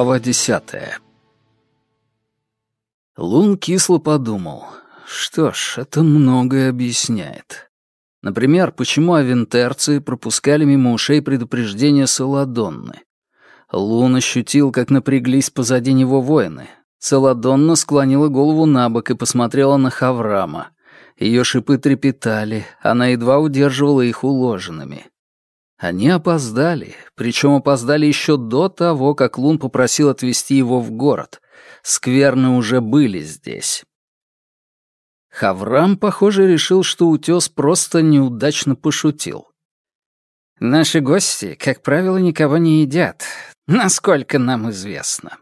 Глава десятая. Лун кисло подумал. Что ж, это многое объясняет. Например, почему авентерцы пропускали мимо ушей предупреждения Саладонны. Лун ощутил, как напряглись позади него воины. Саладонна склонила голову на бок и посмотрела на Хаврама. Ее шипы трепетали, она едва удерживала их уложенными. Они опоздали, причем опоздали еще до того, как Лун попросил отвезти его в город. Скверны уже были здесь. Хаврам, похоже, решил, что утес просто неудачно пошутил. «Наши гости, как правило, никого не едят, насколько нам известно».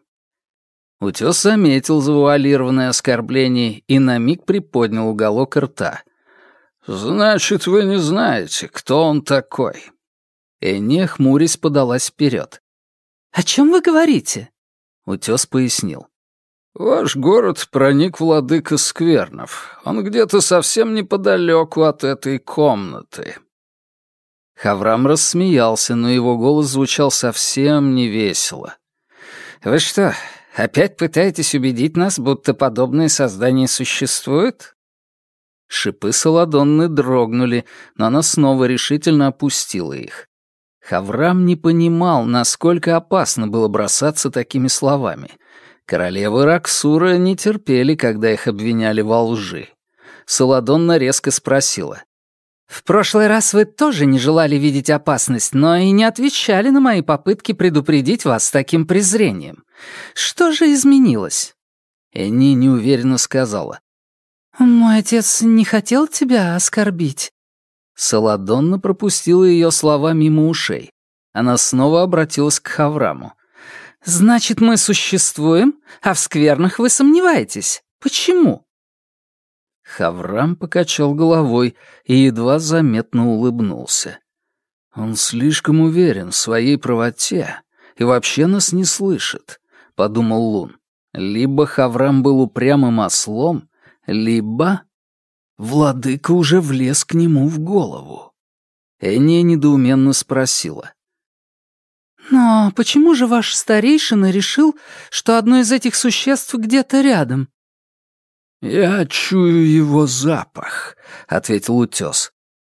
Утес заметил завуалированное оскорбление и на миг приподнял уголок рта. «Значит, вы не знаете, кто он такой?» Энни, хмурясь, подалась вперед. «О чем вы говорите?» Утес пояснил. «Ваш город проник владыка Сквернов. Он где-то совсем неподалеку от этой комнаты». Хаврам рассмеялся, но его голос звучал совсем невесело. «Вы что, опять пытаетесь убедить нас, будто подобные создания существуют?» Шипы Саладонны дрогнули, но она снова решительно опустила их. Хаврам не понимал, насколько опасно было бросаться такими словами. Королевы Раксура не терпели, когда их обвиняли во лжи. Саладонна резко спросила. «В прошлый раз вы тоже не желали видеть опасность, но и не отвечали на мои попытки предупредить вас таким презрением. Что же изменилось?» Энни неуверенно сказала. «Мой отец не хотел тебя оскорбить. Саладонна пропустила ее слова мимо ушей. Она снова обратилась к Хавраму. «Значит, мы существуем, а в сквернах вы сомневаетесь. Почему?» Хаврам покачал головой и едва заметно улыбнулся. «Он слишком уверен в своей правоте и вообще нас не слышит», — подумал Лун. «Либо Хаврам был упрямым ослом, либо...» Владыка уже влез к нему в голову. Энния недоуменно спросила. «Но почему же ваш старейшина решил, что одно из этих существ где-то рядом?» «Я чую его запах», — ответил утес.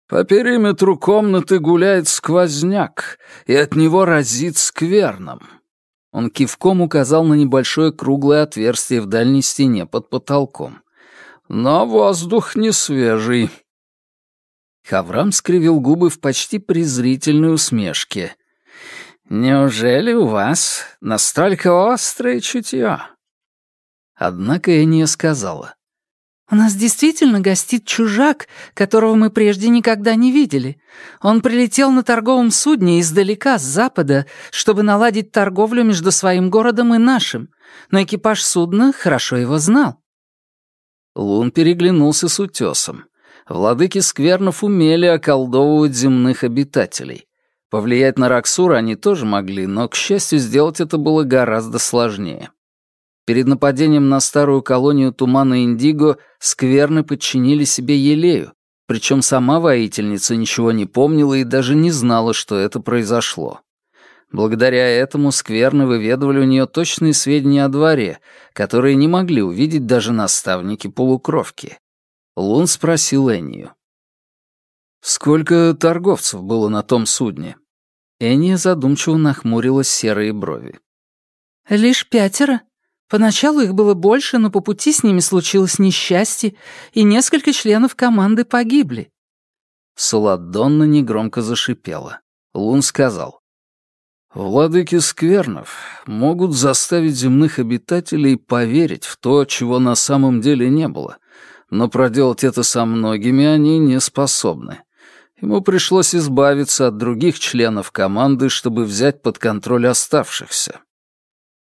«По периметру комнаты гуляет сквозняк, и от него разит скверном». Он кивком указал на небольшое круглое отверстие в дальней стене под потолком но воздух не свежий». Хаврам скривил губы в почти презрительной усмешке. «Неужели у вас настолько острое чутье?» Однако Эния сказала. «У нас действительно гостит чужак, которого мы прежде никогда не видели. Он прилетел на торговом судне издалека, с запада, чтобы наладить торговлю между своим городом и нашим, но экипаж судна хорошо его знал. Лун переглянулся с утесом. Владыки сквернов умели околдовывать земных обитателей. Повлиять на Раксура они тоже могли, но, к счастью, сделать это было гораздо сложнее. Перед нападением на старую колонию Тумана Индиго скверны подчинили себе Елею, причем сама воительница ничего не помнила и даже не знала, что это произошло. Благодаря этому скверны выведывали у нее точные сведения о дворе, которые не могли увидеть даже наставники-полукровки. Лун спросил Эннию. «Сколько торговцев было на том судне?» Энния задумчиво нахмурила серые брови. «Лишь пятеро. Поначалу их было больше, но по пути с ними случилось несчастье, и несколько членов команды погибли». Саладонна негромко зашипела. Лун сказал. Владыки сквернов могут заставить земных обитателей поверить в то, чего на самом деле не было, но проделать это со многими они не способны. Ему пришлось избавиться от других членов команды, чтобы взять под контроль оставшихся.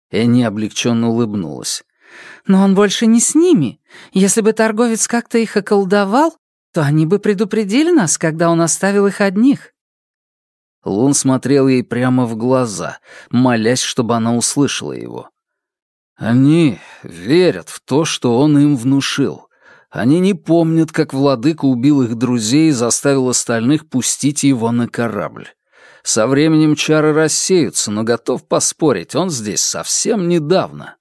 Энни облегченно улыбнулась. «Но он больше не с ними. Если бы торговец как-то их околдовал, то они бы предупредили нас, когда он оставил их одних». Лун смотрел ей прямо в глаза, молясь, чтобы она услышала его. Они верят в то, что он им внушил. Они не помнят, как владыка убил их друзей и заставил остальных пустить его на корабль. Со временем чары рассеются, но готов поспорить, он здесь совсем недавно.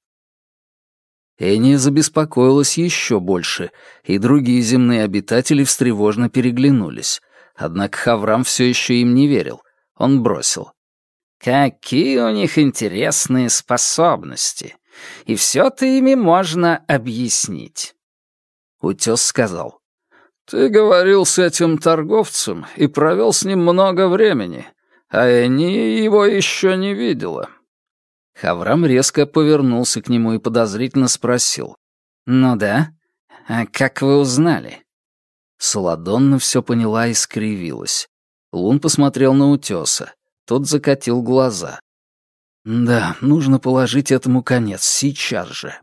Энни забеспокоилась еще больше, и другие земные обитатели встревожно переглянулись. Однако Хаврам все еще им не верил. Он бросил. «Какие у них интересные способности! И все-то ими можно объяснить!» Утес сказал. «Ты говорил с этим торговцем и провел с ним много времени, а Энни его еще не видела. Хаврам резко повернулся к нему и подозрительно спросил. «Ну да? А как вы узнали?» Саладонна все поняла и скривилась. Лун посмотрел на утеса. Тот закатил глаза. «Да, нужно положить этому конец, сейчас же».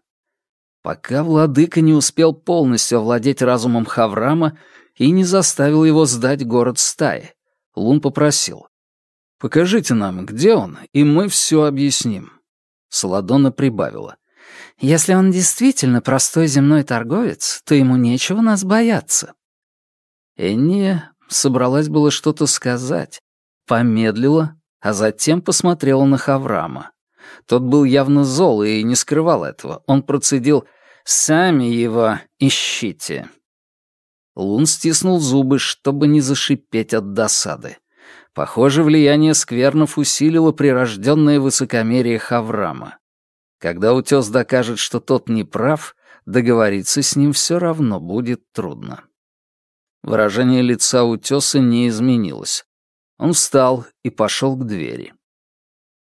Пока владыка не успел полностью овладеть разумом Хаврама и не заставил его сдать город стаи, Лун попросил. «Покажите нам, где он, и мы все объясним». Саладона прибавила. «Если он действительно простой земной торговец, то ему нечего нас бояться». Энния собралась было что-то сказать, помедлила, а затем посмотрела на Хаврама. Тот был явно зол и не скрывал этого. Он процедил «Сами его ищите». Лун стиснул зубы, чтобы не зашипеть от досады. Похоже, влияние сквернов усилило прирожденное высокомерие Хаврама. Когда утес докажет, что тот не прав, договориться с ним все равно будет трудно. Выражение лица утеса не изменилось. Он встал и пошел к двери.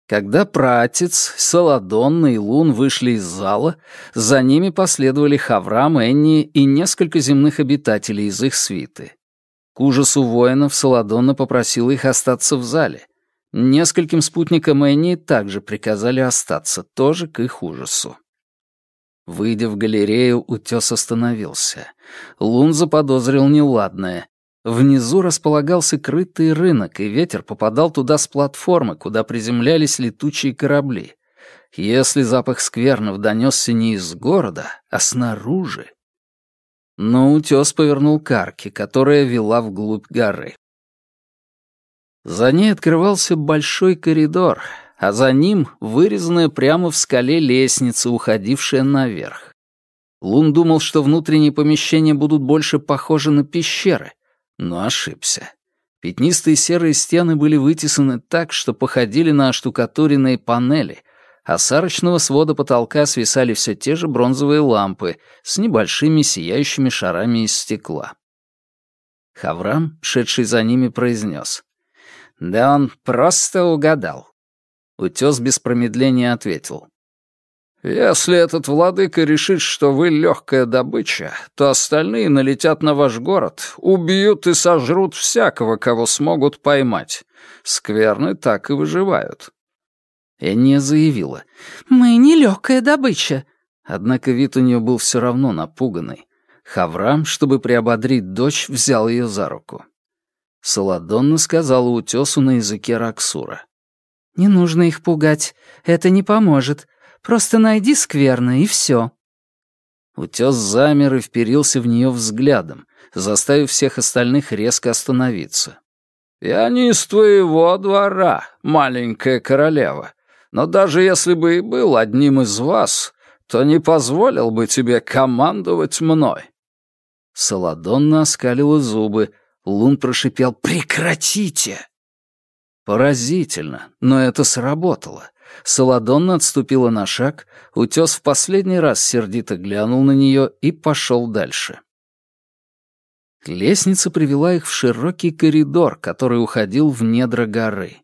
Когда пратец, Саладонна и Лун вышли из зала, за ними последовали Хаврам, Энни и несколько земных обитателей из их свиты. К ужасу воинов Саладонна попросила их остаться в зале. Нескольким спутникам Энни также приказали остаться, тоже к их ужасу. Выйдя в галерею, утес остановился. Лун заподозрил неладное. Внизу располагался крытый рынок, и ветер попадал туда с платформы, куда приземлялись летучие корабли. Если запах сквернов донесся не из города, а снаружи, но утес повернул к арке, которая вела вглубь горы. За ней открывался большой коридор, а за ним вырезанная прямо в скале лестница, уходившая наверх. Лун думал, что внутренние помещения будут больше похожи на пещеры, но ошибся. Пятнистые серые стены были вытесаны так, что походили на оштукатуренные панели, а с арочного свода потолка свисали все те же бронзовые лампы с небольшими сияющими шарами из стекла. Хаврам, шедший за ними, произнес. «Да он просто угадал». Утес без промедления ответил. «Если этот владыка решит, что вы легкая добыча, то остальные налетят на ваш город, убьют и сожрут всякого, кого смогут поймать. Скверны так и выживают. Энния заявила. «Мы не легкая добыча». Однако вид у нее был все равно напуганный. Хаврам, чтобы приободрить дочь, взял ее за руку. Саладонна сказала утесу на языке Раксура. «Не нужно их пугать. Это не поможет. Просто найди скверно, и все». Утес замер и вперился в нее взглядом, заставив всех остальных резко остановиться. «Я не из твоего двора, маленькая королева но даже если бы и был одним из вас, то не позволил бы тебе командовать мной». Саладонна оскалила зубы. Лун прошипел «Прекратите!» Поразительно, но это сработало. Саладонна отступила на шаг, утес в последний раз сердито глянул на нее и пошел дальше. Лестница привела их в широкий коридор, который уходил в недра горы.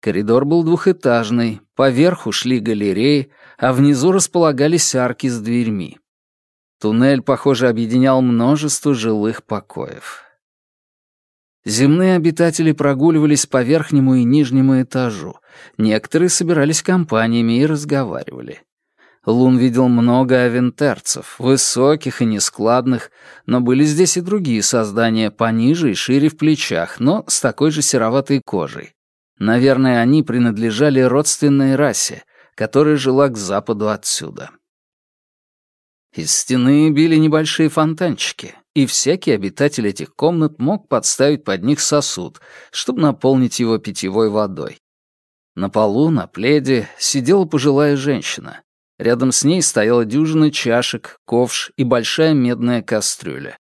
Коридор был двухэтажный, поверху шли галереи, а внизу располагались арки с дверьми. Туннель, похоже, объединял множество жилых покоев. Земные обитатели прогуливались по верхнему и нижнему этажу. Некоторые собирались компаниями и разговаривали. Лун видел много авентерцев, высоких и нескладных, но были здесь и другие создания пониже и шире в плечах, но с такой же сероватой кожей. Наверное, они принадлежали родственной расе, которая жила к западу отсюда. Из стены били небольшие фонтанчики. И всякий обитатель этих комнат мог подставить под них сосуд, чтобы наполнить его питьевой водой. На полу, на пледе, сидела пожилая женщина. Рядом с ней стояла дюжина чашек, ковш и большая медная кастрюля.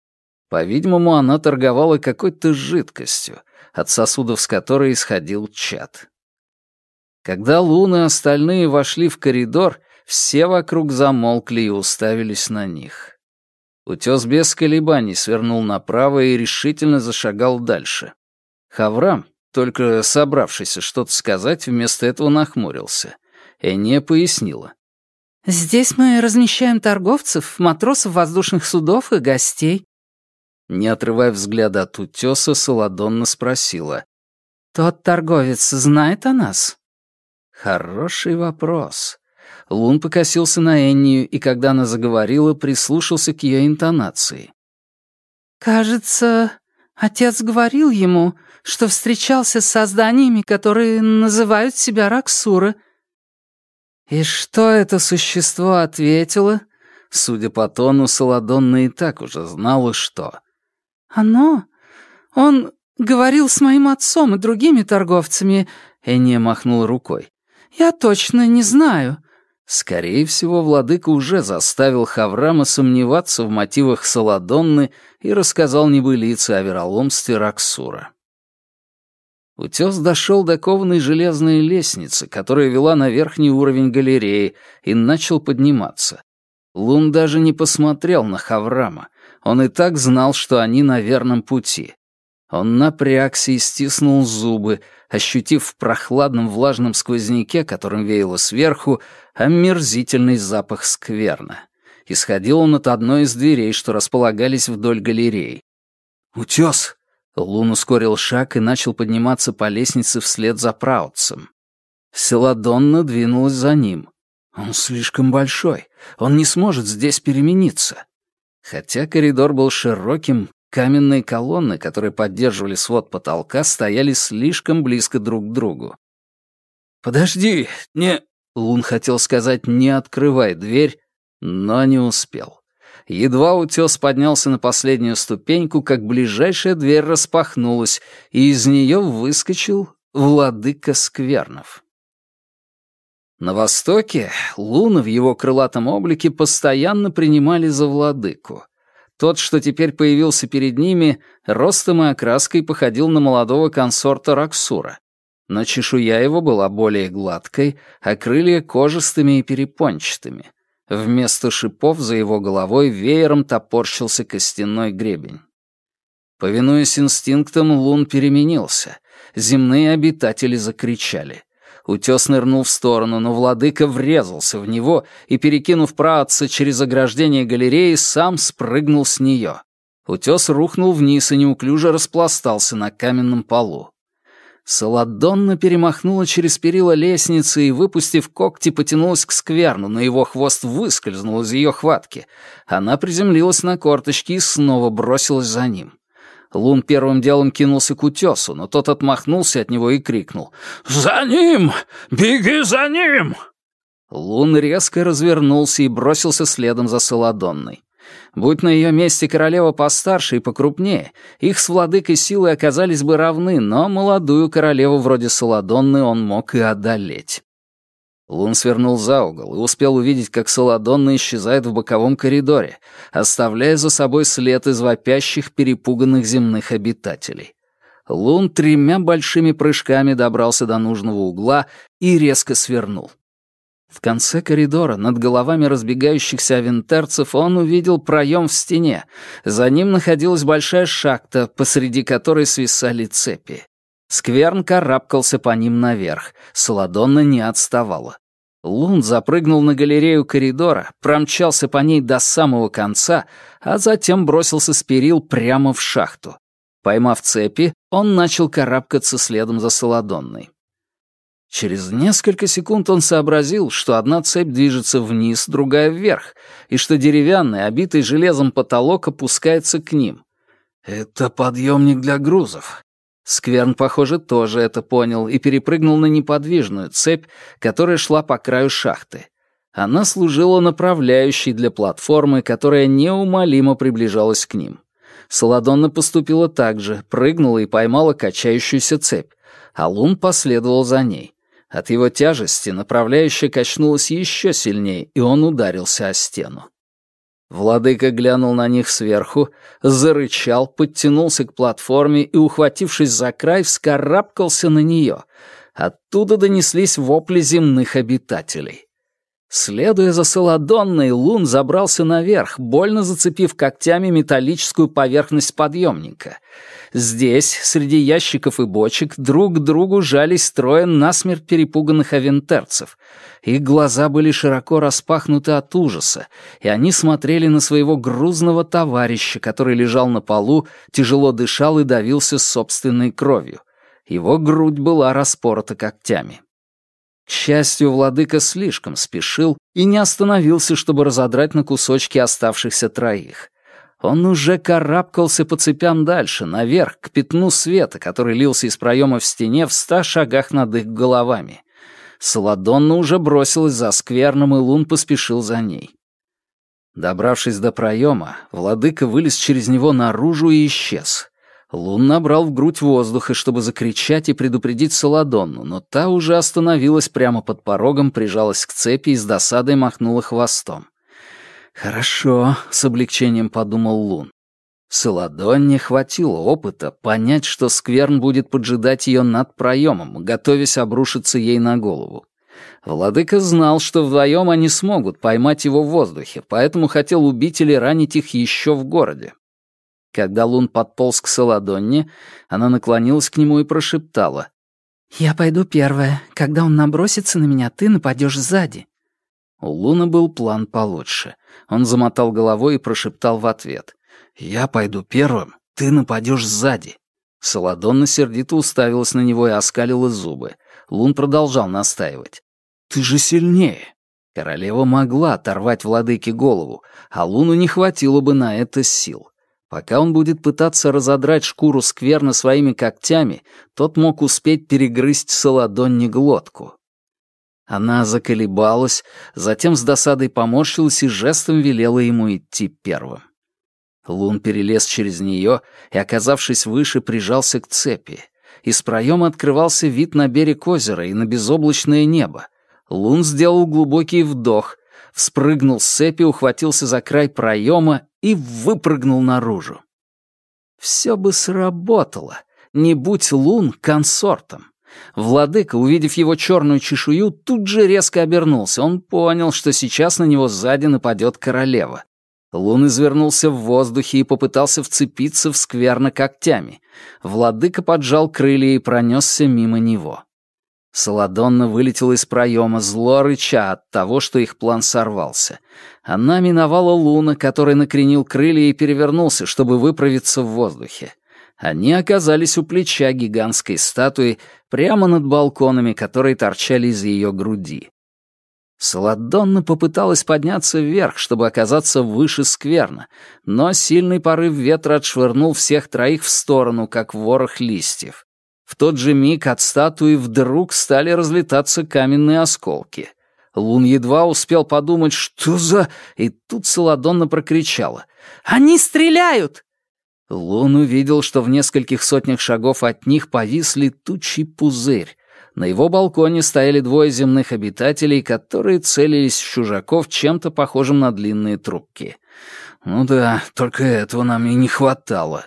По-видимому, она торговала какой-то жидкостью, от сосудов с которой исходил чад. Когда Лун и остальные вошли в коридор, все вокруг замолкли и уставились на них. Утес без колебаний свернул направо и решительно зашагал дальше. Хаврам, только собравшийся что-то сказать, вместо этого нахмурился. Эния пояснила. «Здесь мы размещаем торговцев, матросов воздушных судов и гостей». Не отрывая взгляда от утеса, Саладонна спросила. «Тот торговец знает о нас?» Хороший вопрос. Лун покосился на Эннию, и когда она заговорила, прислушался к ее интонации. «Кажется, отец говорил ему, что встречался с созданиями, которые называют себя Раксура». «И что это существо ответило?» Судя по тону, Саладонна и так уже знала, что. «Оно? Он говорил с моим отцом и другими торговцами», — Энния махнула рукой. «Я точно не знаю. Скорее всего, владыка уже заставил Хаврама сомневаться в мотивах Саладонны и рассказал небылицы о вероломстве Раксура. Утес дошел до кованой железной лестницы, которая вела на верхний уровень галереи, и начал подниматься. Лун даже не посмотрел на Хаврама. Он и так знал, что они на верном пути. Он напрягся и стиснул зубы, ощутив в прохладном влажном сквозняке, которым веяло сверху, омерзительный запах скверна. Исходил он от одной из дверей, что располагались вдоль галереи. «Утес!» Лун ускорил шаг и начал подниматься по лестнице вслед за Праутцем. Селадонна двинулась за ним. «Он слишком большой. Он не сможет здесь перемениться». Хотя коридор был широким, Каменные колонны, которые поддерживали свод потолка, стояли слишком близко друг к другу. «Подожди, не...» Лун хотел сказать «не открывай дверь», но не успел. Едва утес поднялся на последнюю ступеньку, как ближайшая дверь распахнулась, и из нее выскочил владыка Сквернов. На востоке луны в его крылатом облике постоянно принимали за владыку. Тот, что теперь появился перед ними, ростом и окраской походил на молодого консорта Раксура. Но чешуя его была более гладкой, а крылья кожистыми и перепончатыми. Вместо шипов за его головой веером топорщился костяной гребень. Повинуясь инстинктам, Лун переменился. Земные обитатели закричали. Утес нырнул в сторону, но владыка врезался в него и, перекинув праотца через ограждение галереи, сам спрыгнул с нее. Утес рухнул вниз и неуклюже распластался на каменном полу. Саладонна перемахнула через перила лестницы и, выпустив когти, потянулась к скверну, но его хвост выскользнул из ее хватки. Она приземлилась на корточки и снова бросилась за ним. Лун первым делом кинулся к утесу, но тот отмахнулся от него и крикнул «За ним! Беги за ним!» Лун резко развернулся и бросился следом за Саладонной. Будь на ее месте королева постарше и покрупнее, их с владыкой силы оказались бы равны, но молодую королеву вроде Саладонны он мог и одолеть. Лун свернул за угол и успел увидеть, как Саладонна исчезает в боковом коридоре, оставляя за собой след из вопящих, перепуганных земных обитателей. Лун тремя большими прыжками добрался до нужного угла и резко свернул. В конце коридора, над головами разбегающихся авентерцев, он увидел проем в стене. За ним находилась большая шахта, посреди которой свисали цепи. Скверн карабкался по ним наверх. Саладонна не отставала. Лун запрыгнул на галерею коридора, промчался по ней до самого конца, а затем бросился с перил прямо в шахту. Поймав цепи, он начал карабкаться следом за Солодонной. Через несколько секунд он сообразил, что одна цепь движется вниз, другая вверх, и что деревянный, обитый железом потолок опускается к ним. «Это подъемник для грузов. Скверн, похоже, тоже это понял и перепрыгнул на неподвижную цепь, которая шла по краю шахты. Она служила направляющей для платформы, которая неумолимо приближалась к ним. Саладонна поступила так же, прыгнула и поймала качающуюся цепь, а Лун последовал за ней. От его тяжести направляющая качнулась еще сильнее, и он ударился о стену. Владыка глянул на них сверху, зарычал, подтянулся к платформе и, ухватившись за край, вскарабкался на нее. Оттуда донеслись вопли земных обитателей. Следуя за Саладонной, Лун забрался наверх, больно зацепив когтями металлическую поверхность подъемника. Здесь, среди ящиков и бочек, друг к другу жались трое насмерть перепуганных авентерцев. Их глаза были широко распахнуты от ужаса, и они смотрели на своего грузного товарища, который лежал на полу, тяжело дышал и давился собственной кровью. Его грудь была распорота когтями. К счастью, владыка слишком спешил и не остановился, чтобы разодрать на кусочки оставшихся троих. Он уже карабкался по цепям дальше, наверх, к пятну света, который лился из проема в стене в ста шагах над их головами. Саладонна уже бросилась за скверном, и Лун поспешил за ней. Добравшись до проема, владыка вылез через него наружу и исчез. Лун набрал в грудь воздуха, чтобы закричать и предупредить Саладонну, но та уже остановилась прямо под порогом, прижалась к цепи и с досадой махнула хвостом. «Хорошо», — с облегчением подумал Лун. Саладонне хватило опыта понять, что скверн будет поджидать ее над проемом, готовясь обрушиться ей на голову. Владыка знал, что вдвоем они смогут поймать его в воздухе, поэтому хотел убить или ранить их еще в городе. Когда Лун подполз к Саладонне, она наклонилась к нему и прошептала. «Я пойду первая. Когда он набросится на меня, ты нападешь сзади». У Луна был план получше. Он замотал головой и прошептал в ответ. «Я пойду первым, ты нападешь сзади». Саладонна сердито уставилась на него и оскалила зубы. Лун продолжал настаивать. «Ты же сильнее». Королева могла оторвать владыке голову, а Луну не хватило бы на это сил. Пока он будет пытаться разодрать шкуру скверно своими когтями, тот мог успеть перегрызть Саладонне глотку. Она заколебалась, затем с досадой поморщилась и жестом велела ему идти первым. Лун перелез через нее и, оказавшись выше, прижался к цепи. Из проема открывался вид на берег озера и на безоблачное небо. Лун сделал глубокий вдох, вспрыгнул с цепи, ухватился за край проема и выпрыгнул наружу. Все бы сработало, не будь лун консортом. Владыка, увидев его черную чешую, тут же резко обернулся. Он понял, что сейчас на него сзади нападет королева. Лун извернулся в воздухе и попытался вцепиться в скверно когтями. Владыка поджал крылья и пронесся мимо него. Саладонна вылетела из проема, зло рыча от того, что их план сорвался. Она миновала Луна, который накренил крылья и перевернулся, чтобы выправиться в воздухе. Они оказались у плеча гигантской статуи, прямо над балконами, которые торчали из ее груди. Саладонна попыталась подняться вверх, чтобы оказаться выше скверна, но сильный порыв ветра отшвырнул всех троих в сторону, как ворох листьев. В тот же миг от статуи вдруг стали разлетаться каменные осколки. Лун едва успел подумать, что за... И тут Саладонна прокричала. «Они стреляют!» Лун увидел, что в нескольких сотнях шагов от них повисли тучи пузырь. На его балконе стояли двое земных обитателей, которые целились в чужаков чем-то похожим на длинные трубки. Ну да, только этого нам и не хватало.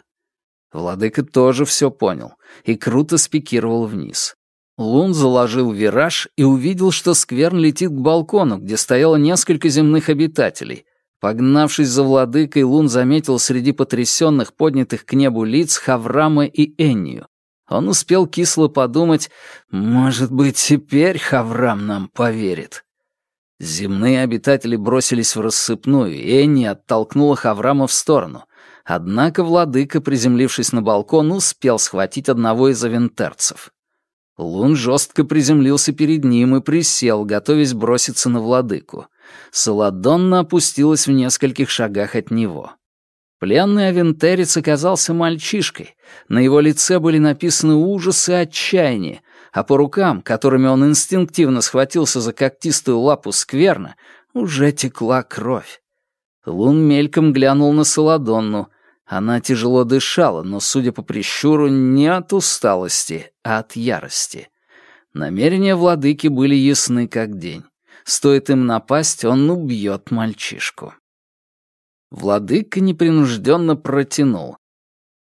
Владыка тоже все понял и круто спикировал вниз. Лун заложил вираж и увидел, что скверн летит к балкону, где стояло несколько земных обитателей. Погнавшись за владыкой, Лун заметил среди потрясенных, поднятых к небу лиц Хаврама и Эннию. Он успел кисло подумать, может быть, теперь Хаврам нам поверит. Земные обитатели бросились в рассыпную, и Энни оттолкнула Хаврама в сторону. Однако владыка, приземлившись на балкон, успел схватить одного из авентерцев. Лун жестко приземлился перед ним и присел, готовясь броситься на владыку. Саладонна опустилась в нескольких шагах от него. Пленный авентерец оказался мальчишкой. На его лице были написаны ужас и отчаяние, а по рукам, которыми он инстинктивно схватился за когтистую лапу скверно, уже текла кровь. Лун мельком глянул на Саладонну. Она тяжело дышала, но, судя по прищуру, не от усталости, а от ярости. Намерения владыки были ясны как день. Стоит им напасть, он убьет мальчишку. Владыка непринужденно протянул.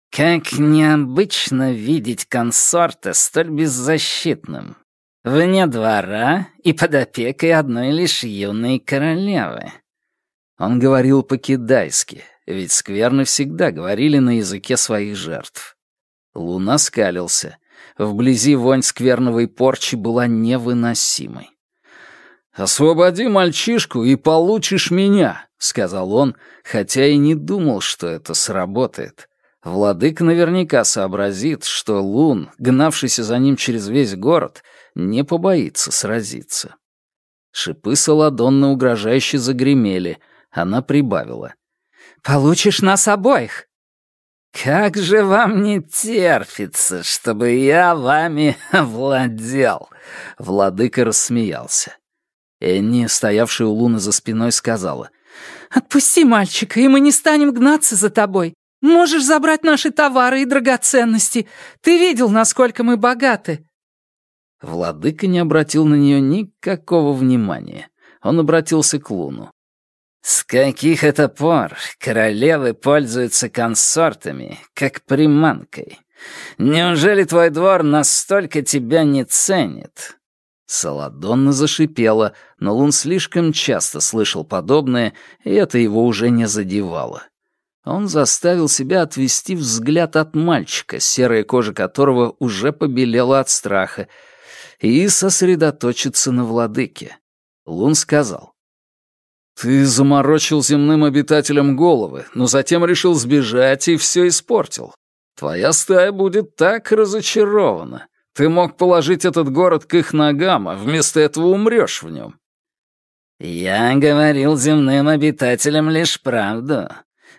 «Как необычно видеть консорта столь беззащитным. Вне двора и под опекой одной лишь юной королевы». Он говорил по-кидайски, ведь скверны всегда говорили на языке своих жертв. Луна скалился. Вблизи вонь скверновой порчи была невыносимой. «Освободи мальчишку и получишь меня», — сказал он, хотя и не думал, что это сработает. Владык наверняка сообразит, что Лун, гнавшийся за ним через весь город, не побоится сразиться. Шипы Саладонны угрожающе загремели. Она прибавила. «Получишь нас обоих!» «Как же вам не терпится, чтобы я вами владел!» Владыка рассмеялся. Энни, стоявшая у Луны за спиной, сказала. «Отпусти мальчика, и мы не станем гнаться за тобой. Можешь забрать наши товары и драгоценности. Ты видел, насколько мы богаты». Владыка не обратил на нее никакого внимания. Он обратился к Луну. «С каких это пор королевы пользуются консортами, как приманкой? Неужели твой двор настолько тебя не ценит?» Саладонна зашипела, но Лун слишком часто слышал подобное, и это его уже не задевало. Он заставил себя отвести взгляд от мальчика, серая кожа которого уже побелела от страха, и сосредоточиться на владыке. Лун сказал. «Ты заморочил земным обитателям головы, но затем решил сбежать и все испортил. Твоя стая будет так разочарована. Ты мог положить этот город к их ногам, а вместо этого умрешь в нем». «Я говорил земным обитателям лишь правду.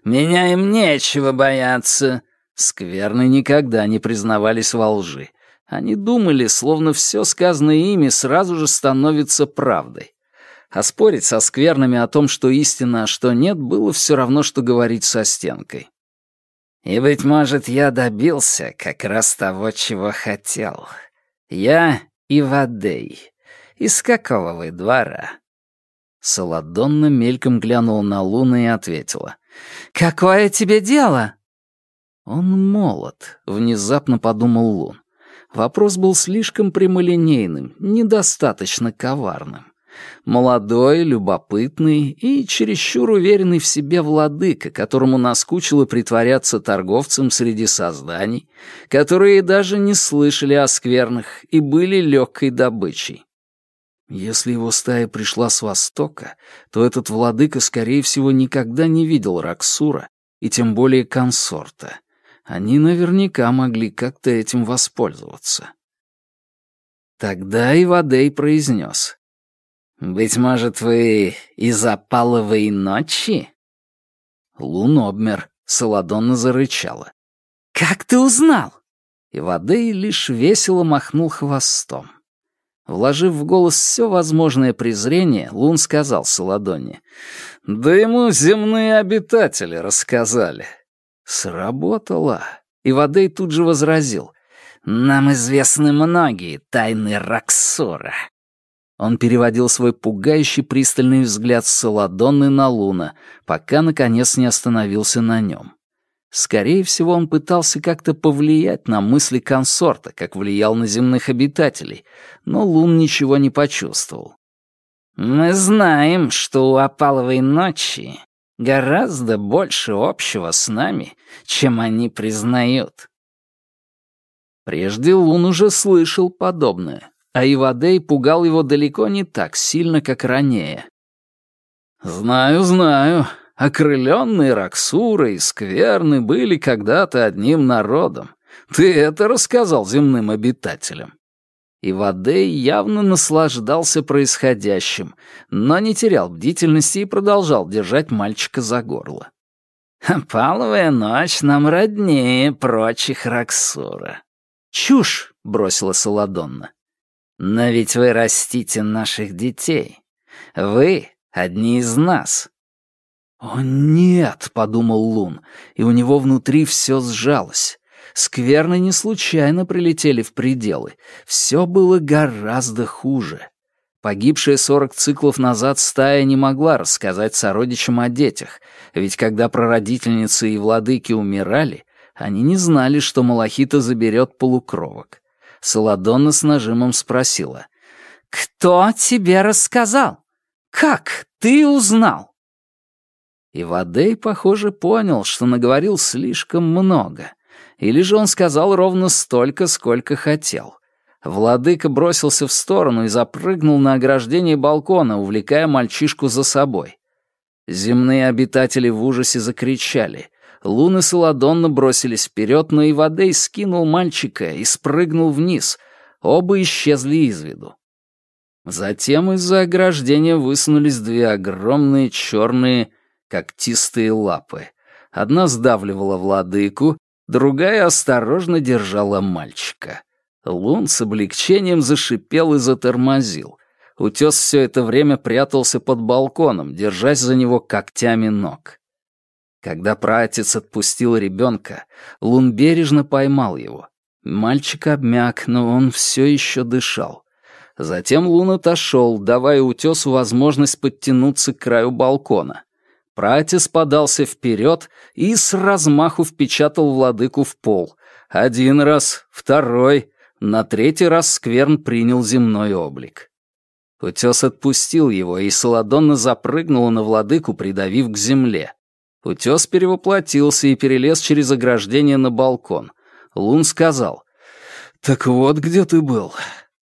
Меня им нечего бояться». Скверны никогда не признавались во лжи. Они думали, словно все сказанное ими сразу же становится правдой. А спорить со скверными о том, что истина, а что нет, было все равно, что говорить со стенкой. И, быть может, я добился как раз того, чего хотел. Я Ивадей. Из какого вы двора?» Саладонна мельком глянула на Луну и ответила. «Какое тебе дело?» «Он молод», — внезапно подумал Лун. Вопрос был слишком прямолинейным, недостаточно коварным. Молодой, любопытный и чересчур уверенный в себе владыка, которому наскучило притворяться торговцем среди созданий, которые даже не слышали о скверных и были легкой добычей. Если его стая пришла с востока, то этот владыка, скорее всего, никогда не видел Раксура и тем более консорта. Они наверняка могли как-то этим воспользоваться. Тогда Ивадей произнес. «Быть может, вы из опаловой ночи?» Лун обмер, Саладонна зарычала. «Как ты узнал?» И Вадей лишь весело махнул хвостом. Вложив в голос все возможное презрение, Лун сказал Саладоне. «Да ему земные обитатели рассказали». Сработало. И Вадей тут же возразил. «Нам известны многие тайны Раксора. Он переводил свой пугающий пристальный взгляд с Саладонны на Луна, пока, наконец, не остановился на нем. Скорее всего, он пытался как-то повлиять на мысли консорта, как влиял на земных обитателей, но Лун ничего не почувствовал. «Мы знаем, что у опаловой ночи гораздо больше общего с нами, чем они признают». Прежде Лун уже слышал подобное а Ивадей пугал его далеко не так сильно, как ранее. «Знаю, знаю. Окрыленные Раксуры и Скверны были когда-то одним народом. Ты это рассказал земным обитателям». Ивадей явно наслаждался происходящим, но не терял бдительности и продолжал держать мальчика за горло. «Паловая ночь нам роднее прочих Раксура». «Чушь!» — бросила Саладонна. Но ведь вы растите наших детей. Вы — одни из нас. «О, нет!» — подумал Лун, и у него внутри все сжалось. Скверны не случайно прилетели в пределы. Все было гораздо хуже. Погибшая сорок циклов назад стая не могла рассказать сородичам о детях, ведь когда прародительницы и владыки умирали, они не знали, что Малахита заберет полукровок. Саладонна с нажимом спросила. «Кто тебе рассказал? Как ты узнал?» И Вадей, похоже, понял, что наговорил слишком много. Или же он сказал ровно столько, сколько хотел. Владыка бросился в сторону и запрыгнул на ограждение балкона, увлекая мальчишку за собой. Земные обитатели в ужасе закричали. Лун и Саладонна бросились вперед, но Ивадей скинул мальчика и спрыгнул вниз. Оба исчезли из виду. Затем из-за ограждения высунулись две огромные черные когтистые лапы. Одна сдавливала владыку, другая осторожно держала мальчика. Лун с облегчением зашипел и затормозил. Утес все это время прятался под балконом, держась за него когтями ног. Когда праотец отпустил ребенка, Лун бережно поймал его. Мальчик обмяк, но он все еще дышал. Затем Лун отошел, давая утесу возможность подтянуться к краю балкона. Пратис подался вперед и с размаху впечатал владыку в пол. Один раз, второй, на третий раз Скверн принял земной облик. Утес отпустил его, и Саладонна запрыгнула на владыку, придавив к земле. Утес перевоплотился и перелез через ограждение на балкон. Лун сказал, «Так вот где ты был».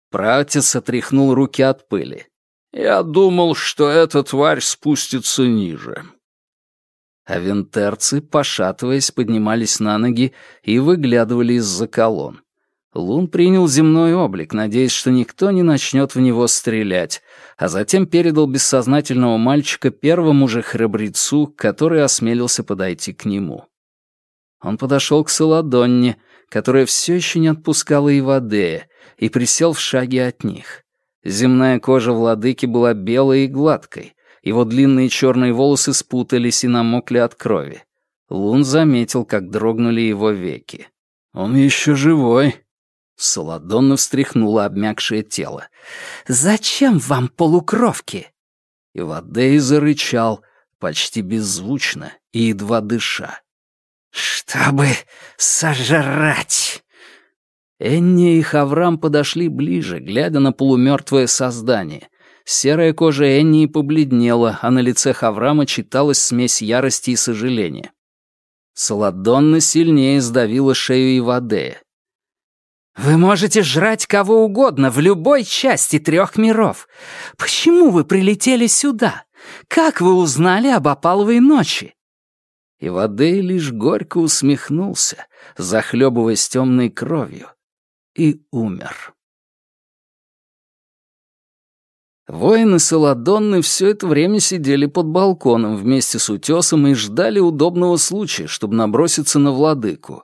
Пратис отряхнул руки от пыли. «Я думал, что эта тварь спустится ниже а вентерцы, пошатываясь, поднимались на ноги и выглядывали из-за колонн. Лун принял земной облик, надеясь, что никто не начнет в него стрелять, а затем передал бессознательного мальчика первому же храбрецу, который осмелился подойти к нему. Он подошел к Саладонне, которая все еще не отпускала Ивадея, и присел в шаге от них. Земная кожа владыки была белой и гладкой, его длинные черные волосы спутались и намокли от крови. Лун заметил, как дрогнули его веки. «Он еще живой». Саладонна встряхнула обмякшее тело. «Зачем вам полукровки?» И Вадей зарычал, почти беззвучно и едва дыша. «Чтобы сожрать!» Энни и Хаврам подошли ближе, глядя на полумертвое создание, Серая кожа Энни побледнела, а на лице Хаврама читалась смесь ярости и сожаления. Саладонна сильнее сдавила шею Ивадея. «Вы можете жрать кого угодно в любой части трех миров. Почему вы прилетели сюда? Как вы узнали об опаловой ночи?» Ивадей лишь горько усмехнулся, захлебываясь темной кровью, и умер. Воины Саладонны все это время сидели под балконом вместе с утесом и ждали удобного случая, чтобы наброситься на владыку.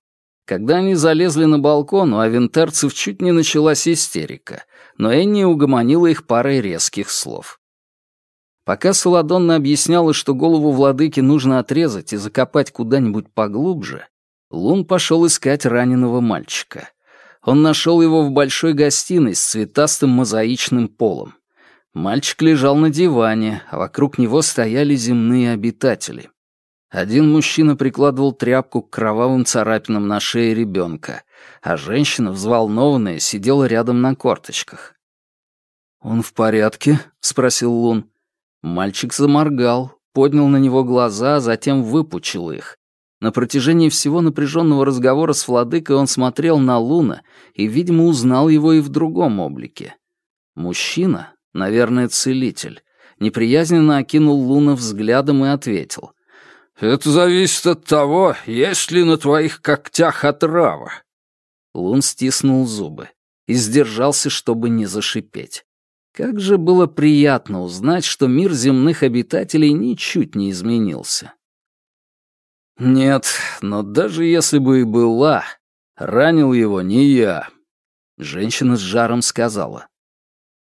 Когда они залезли на балкон, у авентерцев чуть не началась истерика, но Энни угомонила их парой резких слов. Пока Саладонна объясняла, что голову владыки нужно отрезать и закопать куда-нибудь поглубже, Лун пошел искать раненого мальчика. Он нашел его в большой гостиной с цветастым мозаичным полом. Мальчик лежал на диване, а вокруг него стояли земные обитатели. Один мужчина прикладывал тряпку к кровавым царапинам на шее ребенка, а женщина, взволнованная, сидела рядом на корточках. «Он в порядке?» — спросил Лун. Мальчик заморгал, поднял на него глаза, затем выпучил их. На протяжении всего напряженного разговора с владыкой он смотрел на Луна и, видимо, узнал его и в другом облике. Мужчина, наверное, целитель, неприязненно окинул Луна взглядом и ответил. «Это зависит от того, есть ли на твоих когтях отрава». Лун стиснул зубы и сдержался, чтобы не зашипеть. Как же было приятно узнать, что мир земных обитателей ничуть не изменился. «Нет, но даже если бы и была, ранил его не я», — женщина с жаром сказала.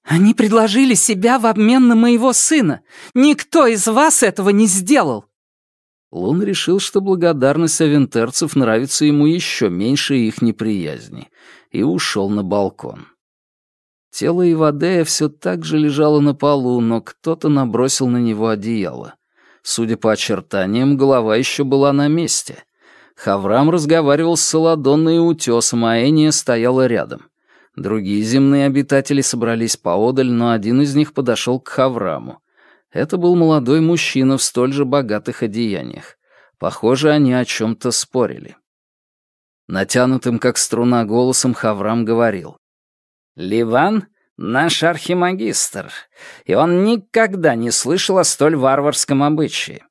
«Они предложили себя в обмен на моего сына. Никто из вас этого не сделал!» Лун решил, что благодарность авентерцев нравится ему еще меньше их неприязни, и ушел на балкон. Тело Ивадея все так же лежало на полу, но кто-то набросил на него одеяло. Судя по очертаниям, голова еще была на месте. Хаврам разговаривал с Саладонной и Утесом, а Эния стояла рядом. Другие земные обитатели собрались поодаль, но один из них подошел к Хавраму. Это был молодой мужчина в столь же богатых одеяниях. Похоже, они о чем-то спорили. Натянутым, как струна, голосом Хаврам говорил. «Ливан — наш архимагистр, и он никогда не слышал о столь варварском обычае».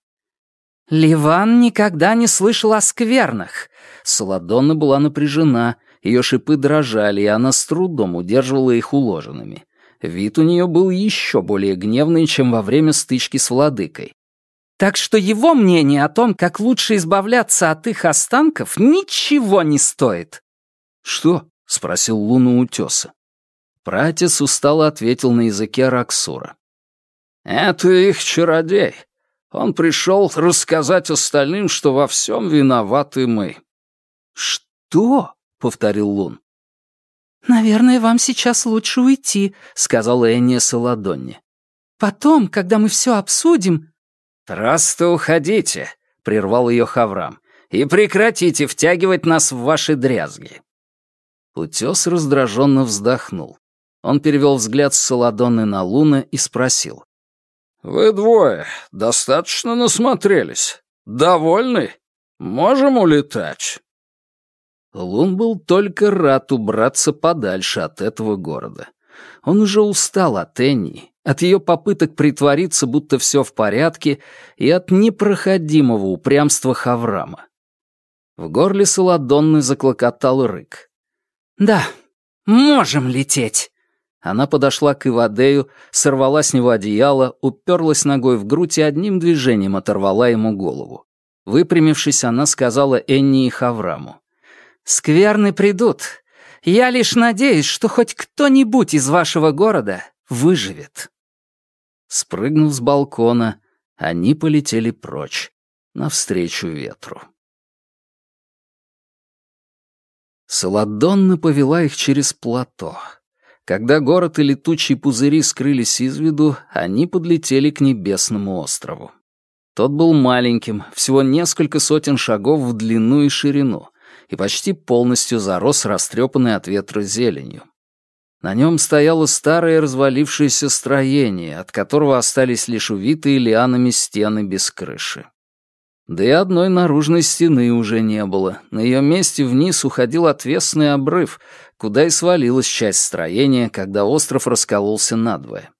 «Ливан никогда не слышал о сквернах». Саладонна была напряжена, ее шипы дрожали, и она с трудом удерживала их уложенными. Вид у нее был еще более гневный, чем во время стычки с владыкой. Так что его мнение о том, как лучше избавляться от их останков, ничего не стоит. «Что?» — спросил Луну утеса. Пратец устало ответил на языке Раксура. «Это их чародей. Он пришел рассказать остальным, что во всем виноваты мы». «Что?» — повторил Лун. «Наверное, вам сейчас лучше уйти», — сказала Энния Саладонне. «Потом, когда мы все обсудим...» «Просто уходите», — прервал ее Хаврам, «и прекратите втягивать нас в ваши дрязги». Утес раздраженно вздохнул. Он перевел взгляд с Саладонны на Луна и спросил. «Вы двое достаточно насмотрелись. Довольны? Можем улетать?» Лун был только рад убраться подальше от этого города. Он уже устал от Энни, от ее попыток притвориться, будто все в порядке, и от непроходимого упрямства Хаврама. В горле Саладонны заклокотал рык. «Да, можем лететь!» Она подошла к Ивадею, сорвала с него одеяло, уперлась ногой в грудь и одним движением оторвала ему голову. Выпрямившись, она сказала Энни и Хавраму. «Скверны придут. Я лишь надеюсь, что хоть кто-нибудь из вашего города выживет». Спрыгнув с балкона, они полетели прочь, навстречу ветру. Саладонна повела их через плато. Когда город и летучие пузыри скрылись из виду, они подлетели к небесному острову. Тот был маленьким, всего несколько сотен шагов в длину и ширину, и почти полностью зарос растрепанной от ветра зеленью. На нем стояло старое развалившееся строение, от которого остались лишь увитые лианами стены без крыши. Да и одной наружной стены уже не было. На ее месте вниз уходил отвесный обрыв, куда и свалилась часть строения, когда остров раскололся надвое.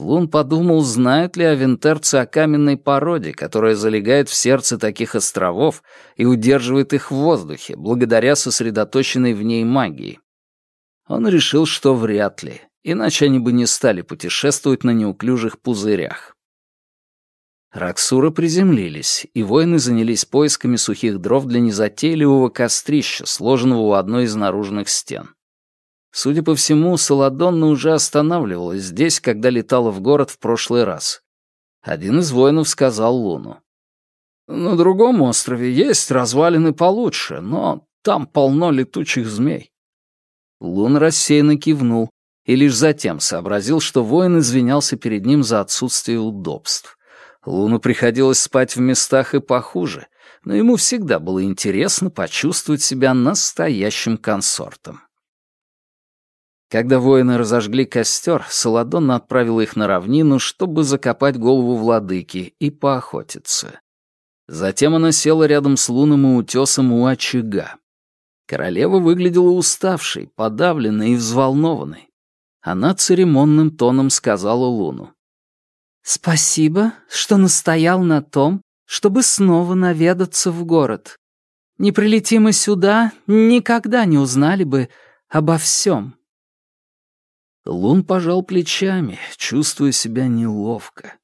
Лун подумал, знают ли авентерцы о каменной породе, которая залегает в сердце таких островов и удерживает их в воздухе, благодаря сосредоточенной в ней магии. Он решил, что вряд ли, иначе они бы не стали путешествовать на неуклюжих пузырях. Раксура приземлились, и воины занялись поисками сухих дров для незатейливого кострища, сложенного у одной из наружных стен. Судя по всему, Саладонна уже останавливалась здесь, когда летала в город в прошлый раз. Один из воинов сказал Луну. «На другом острове есть развалины получше, но там полно летучих змей». Лун рассеянно кивнул и лишь затем сообразил, что воин извинялся перед ним за отсутствие удобств. Луну приходилось спать в местах и похуже, но ему всегда было интересно почувствовать себя настоящим консортом. Когда воины разожгли костер, Саладон отправил их на равнину, чтобы закопать голову владыки и поохотиться. Затем она села рядом с луном и утесом у очага. Королева выглядела уставшей, подавленной и взволнованной. Она церемонным тоном сказала Луну. «Спасибо, что настоял на том, чтобы снова наведаться в город. Не прилети мы сюда, никогда не узнали бы обо всем». Лун пожал плечами, чувствуя себя неловко.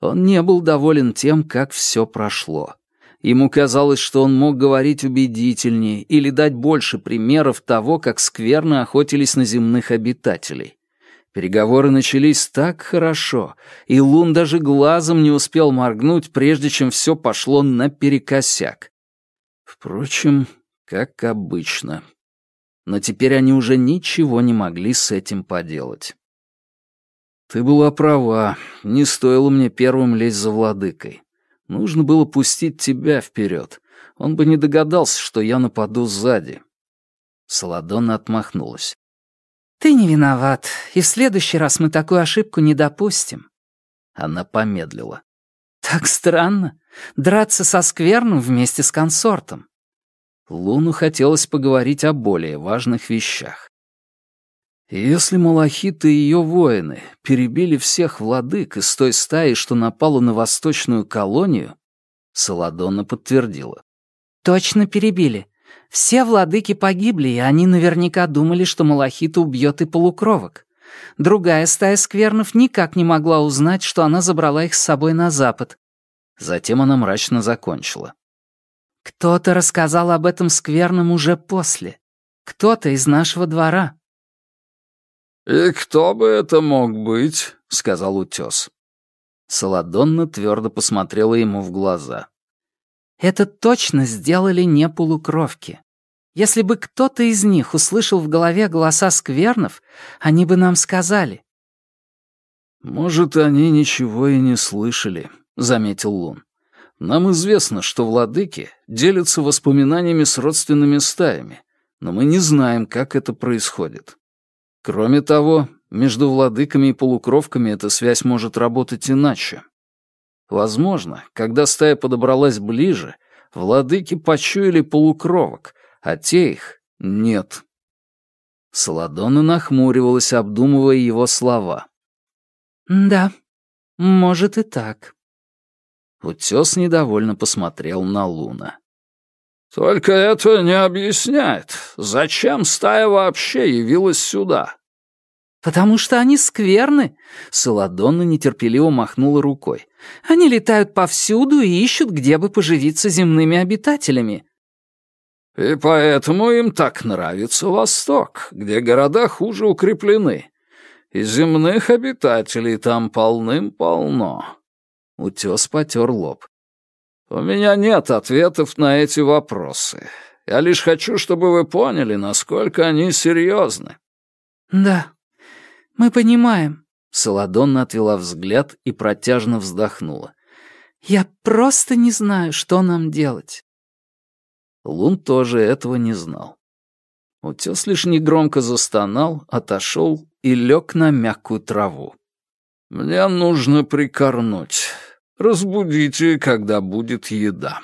Он не был доволен тем, как все прошло. Ему казалось, что он мог говорить убедительнее или дать больше примеров того, как скверно охотились на земных обитателей. Переговоры начались так хорошо, и Лун даже глазом не успел моргнуть, прежде чем все пошло наперекосяк. Впрочем, как обычно. Но теперь они уже ничего не могли с этим поделать. «Ты была права, не стоило мне первым лезть за владыкой. Нужно было пустить тебя вперед. Он бы не догадался, что я нападу сзади». Саладона отмахнулась. «Ты не виноват, и в следующий раз мы такую ошибку не допустим». Она помедлила. «Так странно. Драться со скверным вместе с консортом». Луну хотелось поговорить о более важных вещах. Если Малахиты и ее воины перебили всех владык из той стаи, что напала на восточную колонию, Саладона подтвердила. «Точно перебили. Все владыки погибли, и они наверняка думали, что Малахита убьет и полукровок. Другая стая сквернов никак не могла узнать, что она забрала их с собой на запад. Затем она мрачно закончила. Кто-то рассказал об этом скверном уже после. Кто-то из нашего двора. «И кто бы это мог быть?» — сказал утес. Саладонна твердо посмотрела ему в глаза. Это точно сделали не полукровки. Если бы кто-то из них услышал в голове голоса сквернов, они бы нам сказали. «Может, они ничего и не слышали», — заметил Лун. «Нам известно, что владыки делятся воспоминаниями с родственными стаями, но мы не знаем, как это происходит. Кроме того, между владыками и полукровками эта связь может работать иначе. Возможно, когда стая подобралась ближе, владыки почуяли полукровок, а те их нет. Саладона нахмуривалась, обдумывая его слова. «Да, может и так». Утес недовольно посмотрел на Луна. «Только это не объясняет, зачем стая вообще явилась сюда?» «Потому что они скверны», — Саладонна нетерпеливо махнула рукой. «Они летают повсюду и ищут, где бы поживиться земными обитателями». «И поэтому им так нравится Восток, где города хуже укреплены. И земных обитателей там полным-полно». Утес потер лоб. «У меня нет ответов на эти вопросы. Я лишь хочу, чтобы вы поняли, насколько они серьезны». «Да, мы понимаем». Саладонна отвела взгляд и протяжно вздохнула. «Я просто не знаю, что нам делать». Лун тоже этого не знал. Утес лишь негромко застонал, отошел и лег на мягкую траву. «Мне нужно прикорнуть. Разбудите, когда будет еда».